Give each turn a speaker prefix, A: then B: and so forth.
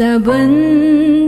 A: बन्